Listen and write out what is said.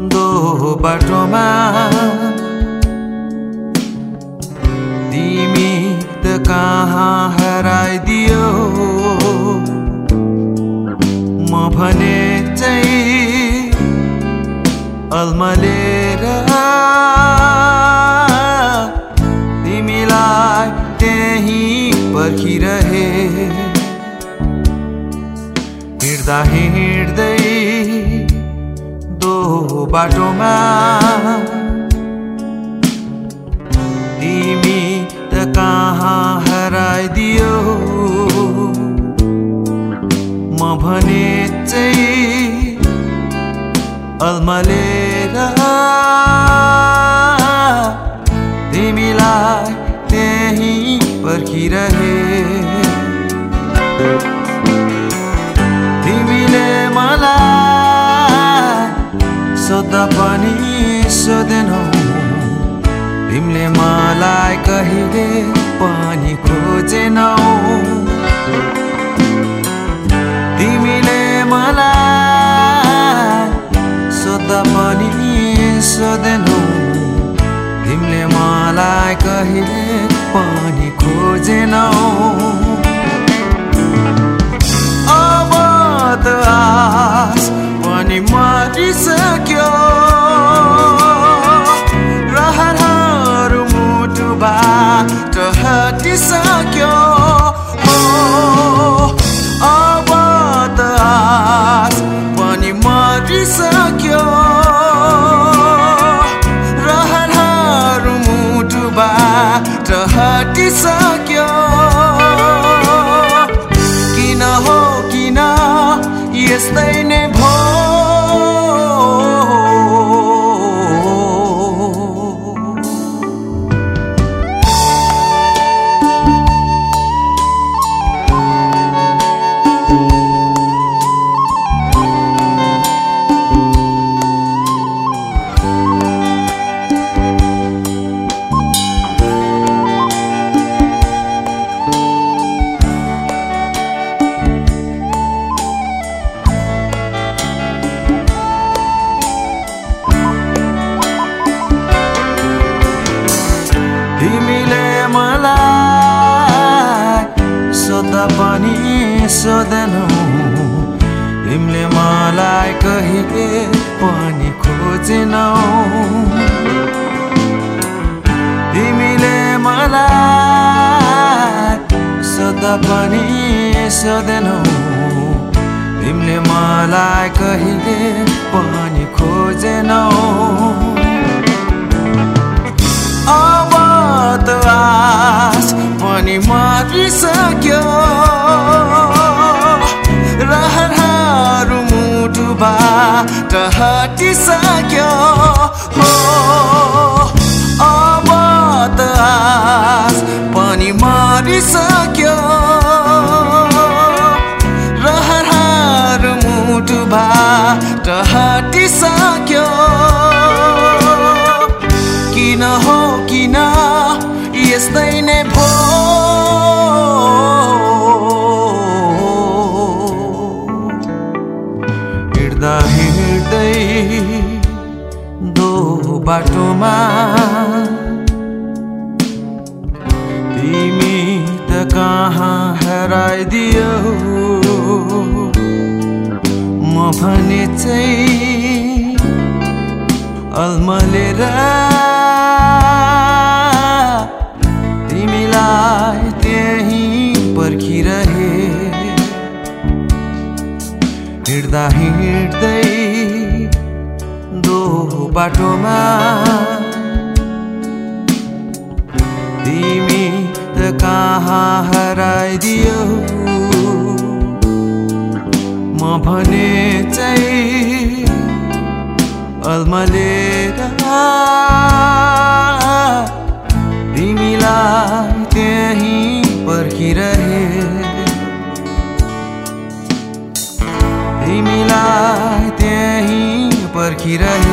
दो बाटोमा तिमी त कहाँ हराइदियो? म भने चाहिँ अल्मलेर तिमीलाई त्यहीँ पर्खिरहे। हिँड्दा हिँड्दै बाटोमा। तिमी त कहाँ हराइदियो? म भने चाहिँ अल्मलेर तिमीलाई त्यहीँ पर्खिरहे। सोद्धा पनि सोधेनौ तिमीले मलाई कहिले पनि खोजेनौ। तिमीले मलाई सोद्धा पनि सोधेनौ तिमीले मलाई कहिले पनि खोजेनौ। अब त मुटुबाट हटिसक्यो किन तिमीले मलाई सोद्धा पनि सोधेनौ। तिमीले मलाई कहिले पनि खोजेनौ। तिमीले मलाई सोद्धा पनि सोधेनौ। तिमीले मलाई कहिले पनि खोजेनौ। heart. भने चाहिँ अल्मलेर तिमीलाई त्यहीँ पर्खिरहे। हिँड्दा हिँड्दै दो बाटोमा तिमी त कहाँ हराइदियो? म भने झल्मलेर तिमीलाई त्यहीँ पर्खिरहे। तिमीलाई त्यही पर्खिरहे।